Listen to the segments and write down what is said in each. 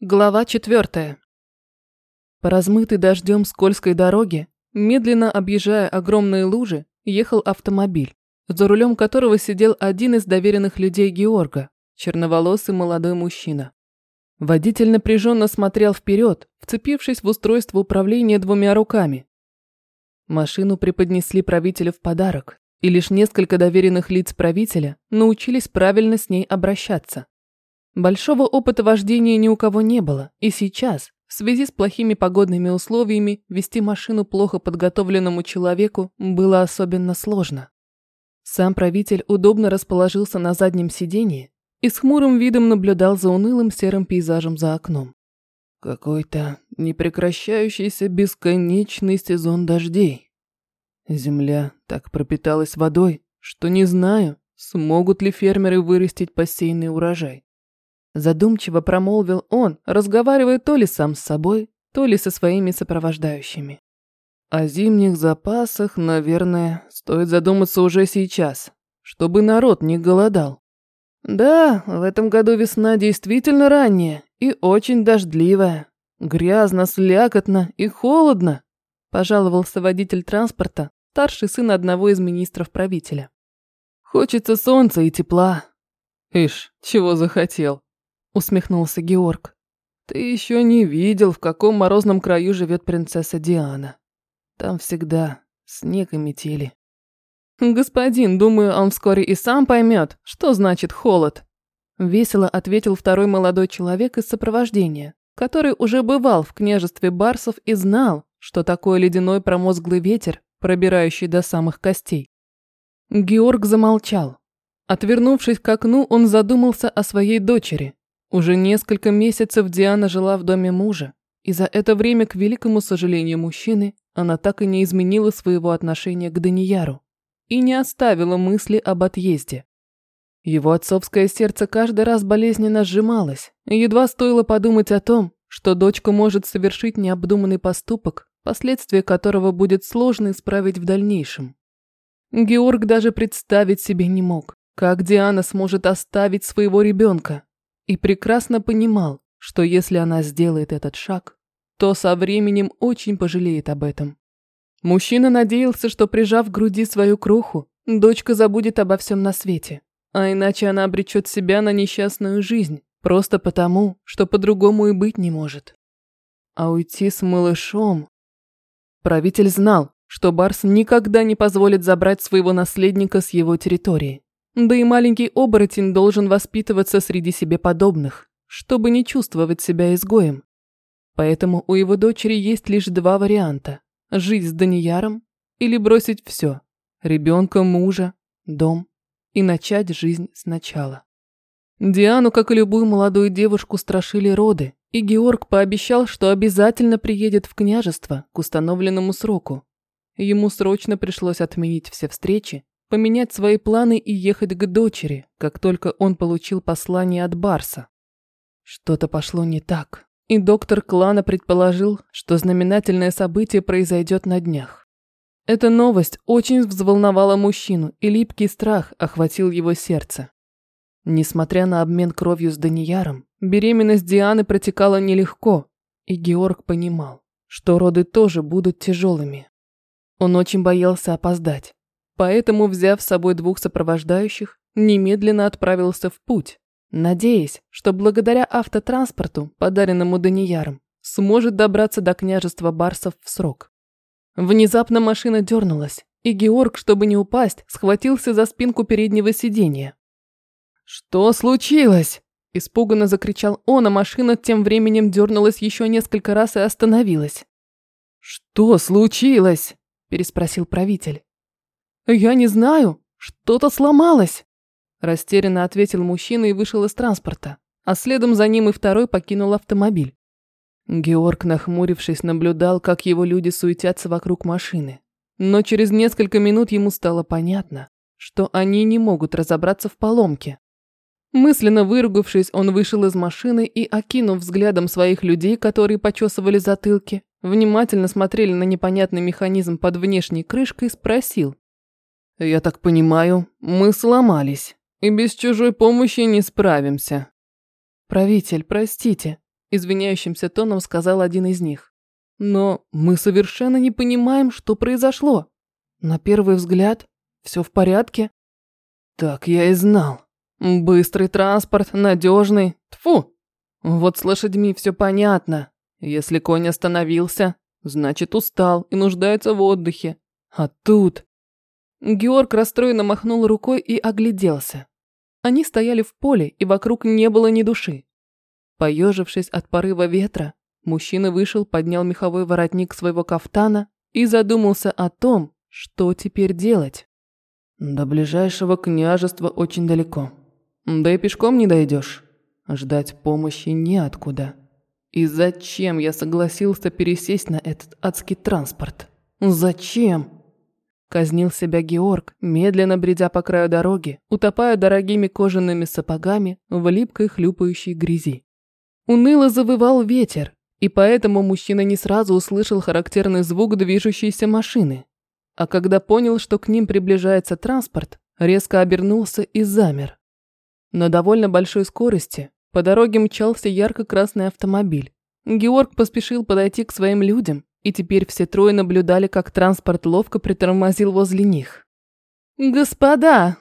Глава четвертая. По размытой дождем скользкой дороге, медленно объезжая огромные лужи, ехал автомобиль, за рулем которого сидел один из доверенных людей Георга, черноволосый молодой мужчина. Водитель напряженно смотрел вперед, вцепившись в устройство управления двумя руками. Машину преподнесли правителю в подарок, и лишь несколько доверенных лиц правителя научились правильно с ней обращаться. Большого опыта вождения ни у кого не было, и сейчас, в связи с плохими погодными условиями, вести машину плохо подготовленному человеку было особенно сложно. Сам правитель удобно расположился на заднем сиденье и с хмурым видом наблюдал за унылым серым пейзажем за окном. Какой-то непрекращающийся бесконечный сезон дождей. Земля так пропиталась водой, что не знаю, смогут ли фермеры вырастить посеянный урожай. Задумчиво промолвил он, разговаривая то ли сам с собой, то ли со своими сопровождающими. О зимних запасах, наверное, стоит задуматься уже сейчас, чтобы народ не голодал. Да, в этом году весна действительно ранняя и очень дождливая. Грязно, слякотно и холодно, пожаловался водитель транспорта, старший сын одного из министров правителя. Хочется солнца и тепла. Ишь, чего захотел усмехнулся Георг. Ты еще не видел, в каком морозном краю живет принцесса Диана. Там всегда снег и метели. Господин, думаю, он вскоре и сам поймет, что значит холод. Весело ответил второй молодой человек из сопровождения, который уже бывал в княжестве барсов и знал, что такое ледяной промозглый ветер, пробирающий до самых костей. Георг замолчал. Отвернувшись к окну, он задумался о своей дочери, уже несколько месяцев Диана жила в доме мужа, и за это время, к великому сожалению мужчины, она так и не изменила своего отношения к Данияру и не оставила мысли об отъезде. Его отцовское сердце каждый раз болезненно сжималось, и едва стоило подумать о том, что дочка может совершить необдуманный поступок, последствия которого будет сложно исправить в дальнейшем. Георг даже представить себе не мог, как Диана сможет оставить своего ребенка, и прекрасно понимал, что если она сделает этот шаг, то со временем очень пожалеет об этом. Мужчина надеялся, что прижав к груди свою кроху, дочка забудет обо всем на свете, а иначе она обречет себя на несчастную жизнь, просто потому, что по-другому и быть не может. А уйти с малышом... Правитель знал, что Барс никогда не позволит забрать своего наследника с его территории. Да и маленький оборотень должен воспитываться среди себе подобных, чтобы не чувствовать себя изгоем. Поэтому у его дочери есть лишь два варианта – жить с Данияром или бросить все – ребенка, мужа, дом и начать жизнь сначала. Диану, как и любую молодую девушку, страшили роды, и Георг пообещал, что обязательно приедет в княжество к установленному сроку. Ему срочно пришлось отменить все встречи поменять свои планы и ехать к дочери, как только он получил послание от Барса. Что-то пошло не так, и доктор клана предположил, что знаменательное событие произойдет на днях. Эта новость очень взволновала мужчину, и липкий страх охватил его сердце. Несмотря на обмен кровью с Данияром, беременность Дианы протекала нелегко, и Георг понимал, что роды тоже будут тяжелыми. Он очень боялся опоздать, Поэтому, взяв с собой двух сопровождающих, немедленно отправился в путь, надеясь, что благодаря автотранспорту, подаренному Данияром, сможет добраться до княжества Барсов в срок. Внезапно машина дернулась, и Георг, чтобы не упасть, схватился за спинку переднего сиденья. «Что случилось?» – испуганно закричал он, а машина тем временем дернулась еще несколько раз и остановилась. «Что случилось?» – переспросил правитель. «Я не знаю, что-то сломалось», – растерянно ответил мужчина и вышел из транспорта, а следом за ним и второй покинул автомобиль. Георг, нахмурившись, наблюдал, как его люди суетятся вокруг машины. Но через несколько минут ему стало понятно, что они не могут разобраться в поломке. Мысленно выругавшись, он вышел из машины и, окинув взглядом своих людей, которые почесывали затылки, внимательно смотрели на непонятный механизм под внешней крышкой, спросил. «Я так понимаю, мы сломались, и без чужой помощи не справимся». «Правитель, простите, извиняющимся тоном сказал один из них. Но мы совершенно не понимаем, что произошло. На первый взгляд, все в порядке. Так я и знал. Быстрый транспорт, надежный. Тфу. Вот с лошадьми все понятно. Если конь остановился, значит устал и нуждается в отдыхе. А тут... Георг расстроенно махнул рукой и огляделся. Они стояли в поле, и вокруг не было ни души. Поежившись от порыва ветра, мужчина вышел, поднял меховой воротник своего кафтана и задумался о том, что теперь делать. До ближайшего княжества очень далеко. Да и пешком не дойдешь. Ждать помощи неоткуда. И зачем я согласился пересесть на этот адский транспорт? Зачем? Казнил себя Георг, медленно бредя по краю дороги, утопая дорогими кожаными сапогами в липкой хлюпающей грязи. Уныло завывал ветер, и поэтому мужчина не сразу услышал характерный звук движущейся машины. А когда понял, что к ним приближается транспорт, резко обернулся и замер. На довольно большой скорости по дороге мчался ярко-красный автомобиль. Георг поспешил подойти к своим людям, и теперь все трое наблюдали, как транспорт ловко притормозил возле них. «Господа!»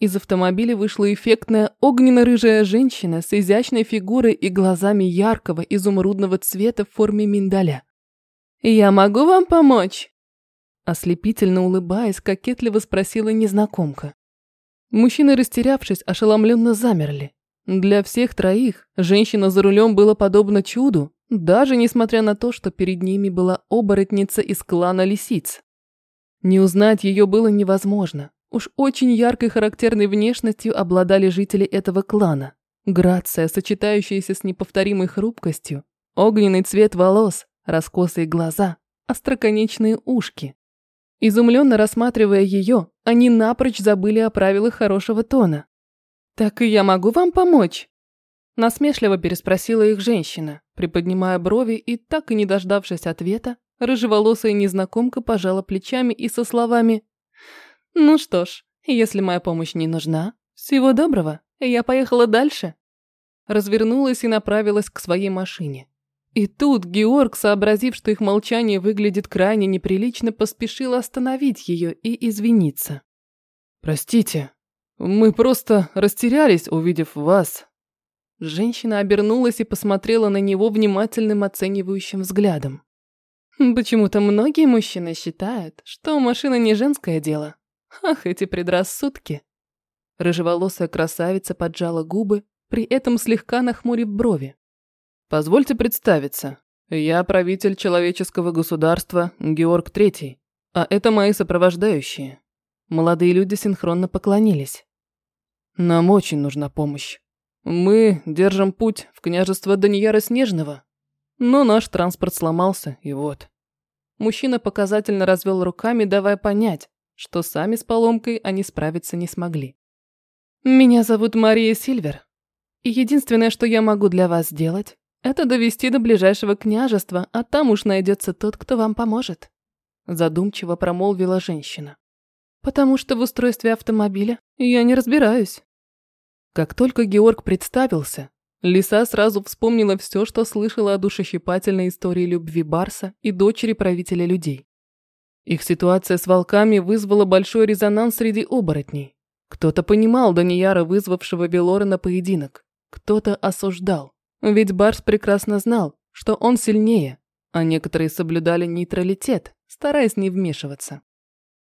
Из автомобиля вышла эффектная огненно-рыжая женщина с изящной фигурой и глазами яркого изумрудного цвета в форме миндаля. «Я могу вам помочь?» Ослепительно улыбаясь, кокетливо спросила незнакомка. Мужчины, растерявшись, ошеломленно замерли. Для всех троих женщина за рулем была подобна чуду, даже несмотря на то, что перед ними была оборотница из клана лисиц. Не узнать ее было невозможно. Уж очень яркой характерной внешностью обладали жители этого клана. Грация, сочетающаяся с неповторимой хрупкостью, огненный цвет волос, раскосые глаза, остроконечные ушки. Изумленно рассматривая ее, они напрочь забыли о правилах хорошего тона. «Так и я могу вам помочь?» Насмешливо переспросила их женщина, приподнимая брови и, так и не дождавшись ответа, рыжеволосая незнакомка пожала плечами и со словами «Ну что ж, если моя помощь не нужна, всего доброго, я поехала дальше». Развернулась и направилась к своей машине. И тут Георг, сообразив, что их молчание выглядит крайне неприлично, поспешил остановить ее и извиниться. «Простите, мы просто растерялись, увидев вас», Женщина обернулась и посмотрела на него внимательным оценивающим взглядом. Почему-то многие мужчины считают, что машина не женское дело. Ах, эти предрассудки. Рыжеволосая красавица поджала губы, при этом слегка нахмурив брови. Позвольте представиться. Я правитель человеческого государства Георг Третий, а это мои сопровождающие. Молодые люди синхронно поклонились. Нам очень нужна помощь. Мы держим путь в княжество Данияра Снежного, но наш транспорт сломался, и вот. Мужчина показательно развел руками, давая понять, что сами с поломкой они справиться не смогли. Меня зовут Мария Сильвер, и единственное, что я могу для вас сделать, это довести до ближайшего княжества, а там уж найдется тот, кто вам поможет. Задумчиво промолвила женщина. Потому что в устройстве автомобиля я не разбираюсь. Как только Георг представился, Лиса сразу вспомнила все, что слышала о душещипательной истории любви Барса и дочери правителя людей. Их ситуация с волками вызвала большой резонанс среди оборотней. Кто-то понимал Данияра, вызвавшего Велора на поединок. Кто-то осуждал. Ведь Барс прекрасно знал, что он сильнее, а некоторые соблюдали нейтралитет, стараясь не вмешиваться.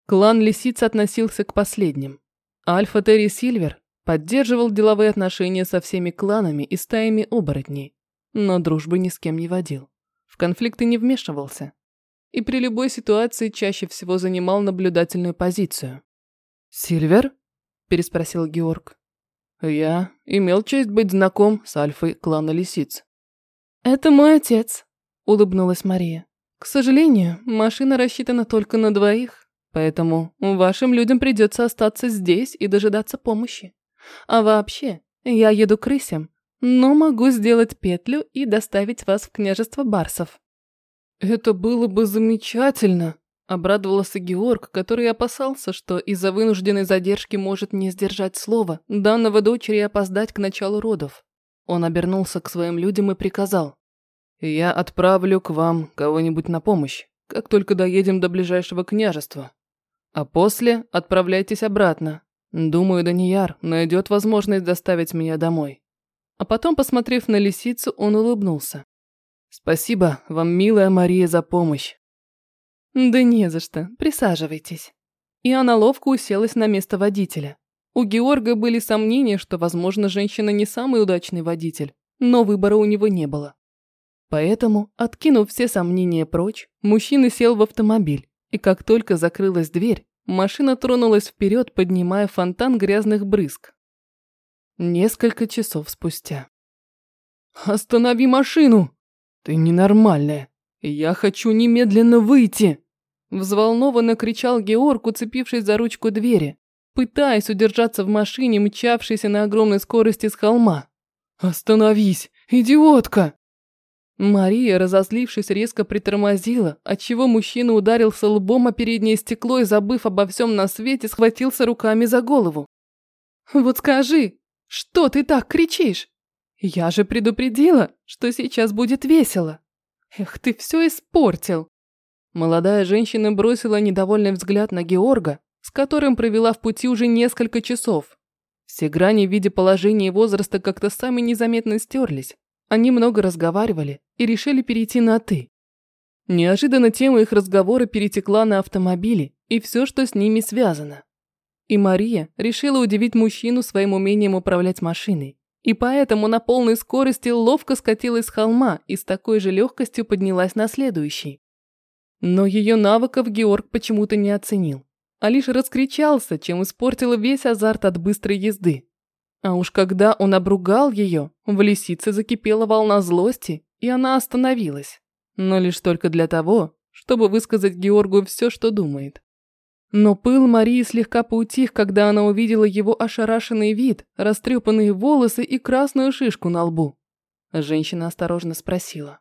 Клан Лисиц относился к последним. Альфа Терри Сильвер Поддерживал деловые отношения со всеми кланами и стаями оборотней, но дружбы ни с кем не водил. В конфликты не вмешивался. И при любой ситуации чаще всего занимал наблюдательную позицию. «Сильвер?» – переспросил Георг. «Я имел честь быть знаком с Альфой клана Лисиц». «Это мой отец», – улыбнулась Мария. «К сожалению, машина рассчитана только на двоих, поэтому вашим людям придется остаться здесь и дожидаться помощи. А вообще, я еду к рысям, но могу сделать петлю и доставить вас в княжество Барсов». «Это было бы замечательно», – обрадовался Георг, который опасался, что из-за вынужденной задержки может не сдержать слова, данного дочери опоздать к началу родов. Он обернулся к своим людям и приказал. «Я отправлю к вам кого-нибудь на помощь, как только доедем до ближайшего княжества. А после отправляйтесь обратно. Думаю, Данияр найдет возможность доставить меня домой». А потом, посмотрев на лисицу, он улыбнулся. «Спасибо вам, милая Мария, за помощь». «Да не за что, присаживайтесь». И она ловко уселась на место водителя. У Георга были сомнения, что, возможно, женщина не самый удачный водитель, но выбора у него не было. Поэтому, откинув все сомнения прочь, мужчина сел в автомобиль, и как только закрылась дверь, машина тронулась вперед, поднимая фонтан грязных брызг. Несколько часов спустя. «Останови машину! Ты ненормальная! Я хочу немедленно выйти!» Взволнованно кричал Георг, уцепившись за ручку двери, пытаясь удержаться в машине, мчавшейся на огромной скорости с холма. «Остановись, идиотка!» Мария, разозлившись, резко притормозила, отчего мужчина ударился лбом о переднее стекло и, забыв обо всем на свете, схватился руками за голову. «Вот скажи, что ты так кричишь? Я же предупредила, что сейчас будет весело. Эх, ты все испортил!» Молодая женщина бросила недовольный взгляд на Георга, с которым провела в пути уже несколько часов. Все грани в виде положения и возраста как-то сами незаметно стерлись. Они много разговаривали и решили перейти на «ты». Неожиданно тема их разговора перетекла на автомобили и все, что с ними связано. И Мария решила удивить мужчину своим умением управлять машиной. И поэтому на полной скорости ловко скатилась с холма и с такой же легкостью поднялась на следующий. Но ее навыков Георг почему-то не оценил а лишь раскричался, чем испортил весь азарт от быстрой езды. А уж когда он обругал ее, в лисице закипела волна злости, и она остановилась. Но лишь только для того, чтобы высказать Георгу все, что думает. Но пыл Марии слегка поутих, когда она увидела его ошарашенный вид, растрепанные волосы и красную шишку на лбу. Женщина осторожно спросила.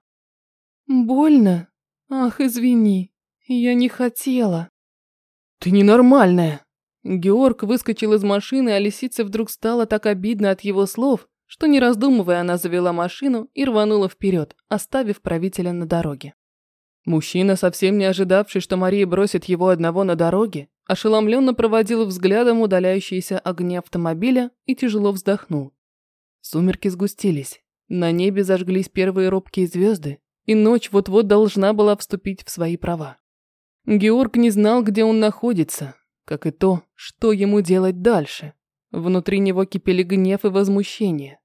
«Больно? Ах, извини, я не хотела». «Ты ненормальная!» Георг выскочил из машины, а лисице вдруг стало так обидно от его слов, что не раздумывая, она завела машину и рванула вперед, оставив правителя на дороге. Мужчина, совсем не ожидавший, что Мария бросит его одного на дороге, ошеломленно проводил взглядом удаляющиеся огни автомобиля и тяжело вздохнул. Сумерки сгустились, на небе зажглись первые робкие звезды, и ночь вот-вот должна была вступить в свои права. Георг не знал, где он находится, как и то, что ему делать дальше. Внутри него кипели гнев и возмущение.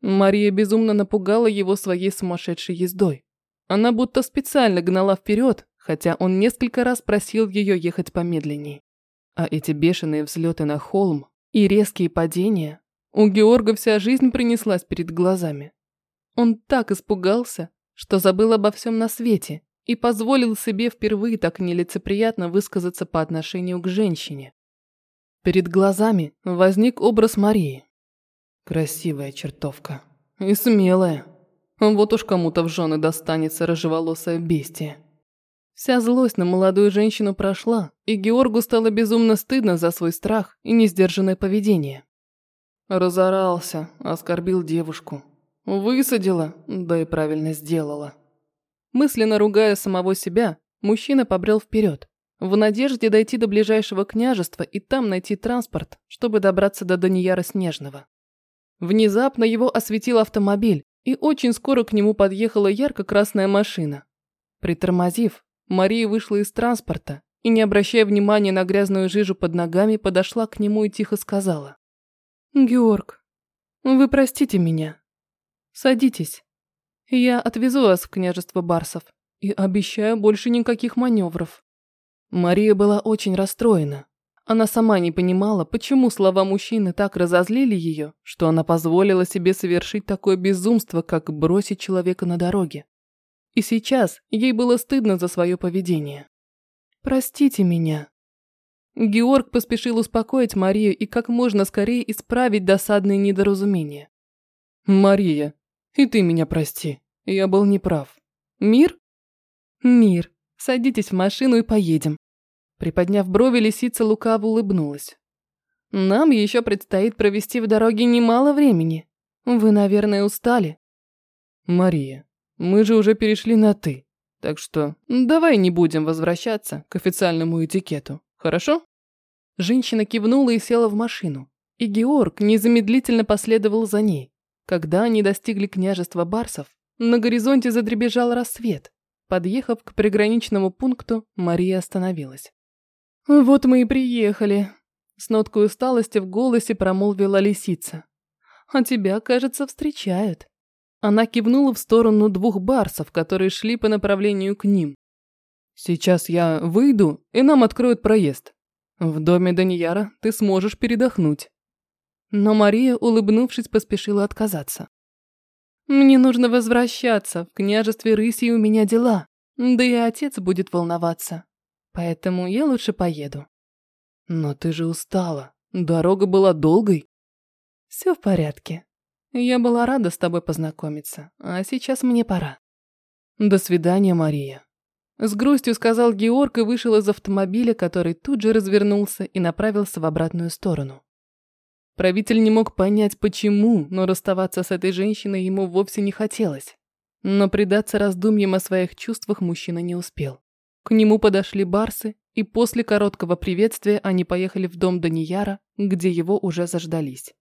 Мария безумно напугала его своей сумасшедшей ездой. Она будто специально гнала вперед, хотя он несколько раз просил ее ехать помедленнее. А эти бешеные взлеты на холм и резкие падения у Георга вся жизнь принеслась перед глазами. Он так испугался, что забыл обо всем на свете и позволил себе впервые так нелицеприятно высказаться по отношению к женщине. Перед глазами возник образ Марии. Красивая чертовка. И смелая. Вот уж кому-то в жены достанется рыжеволосая бестия. Вся злость на молодую женщину прошла, и Георгу стало безумно стыдно за свой страх и несдержанное поведение. Разорался, оскорбил девушку. Высадила, да и правильно сделала. Мысленно ругая самого себя, мужчина побрел вперед, в надежде дойти до ближайшего княжества и там найти транспорт, чтобы добраться до Данияра Снежного. Внезапно его осветил автомобиль, и очень скоро к нему подъехала ярко-красная машина. Притормозив, Мария вышла из транспорта и, не обращая внимания на грязную жижу под ногами, подошла к нему и тихо сказала. «Георг, вы простите меня. Садитесь». Я отвезу вас в княжество Барсов и обещаю больше никаких маневров. Мария была очень расстроена. Она сама не понимала, почему слова мужчины так разозлили ее, что она позволила себе совершить такое безумство, как бросить человека на дороге. И сейчас ей было стыдно за свое поведение. «Простите меня». Георг поспешил успокоить Марию и как можно скорее исправить досадные недоразумения. «Мария, и ты меня прости. Я был неправ. Мир? Мир. Садитесь в машину и поедем. Приподняв брови, лисица лукаво улыбнулась. Нам еще предстоит провести в дороге немало времени. Вы, наверное, устали?» «Мария, мы же уже перешли на «ты», так что давай не будем возвращаться к официальному этикету, хорошо?» Женщина кивнула и села в машину, и Георг незамедлительно последовал за ней. Когда они достигли княжества Барсов, на горизонте задребежал рассвет. Подъехав к приграничному пункту, Мария остановилась. «Вот мы и приехали», — с ноткой усталости в голосе промолвила лисица. «А тебя, кажется, встречают». Она кивнула в сторону двух барсов, которые шли по направлению к ним. «Сейчас я выйду, и нам откроют проезд. В доме Данияра ты сможешь передохнуть». Но Мария, улыбнувшись, поспешила отказаться. «Мне нужно возвращаться, в княжестве Рыси у меня дела, да и отец будет волноваться, поэтому я лучше поеду». «Но ты же устала, дорога была долгой». «Все в порядке, я была рада с тобой познакомиться, а сейчас мне пора. До свидания, Мария. С грустью сказал Георг и вышел из автомобиля, который тут же развернулся и направился в обратную сторону. Правитель не мог понять, почему, но расставаться с этой женщиной ему вовсе не хотелось. Но предаться раздумьям о своих чувствах мужчина не успел. К нему подошли барсы, и после короткого приветствия они поехали в дом Данияра, где его уже заждались.